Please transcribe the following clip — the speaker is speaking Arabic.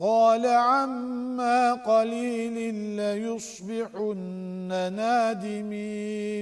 قال عما قليل ليصبحن نادمين.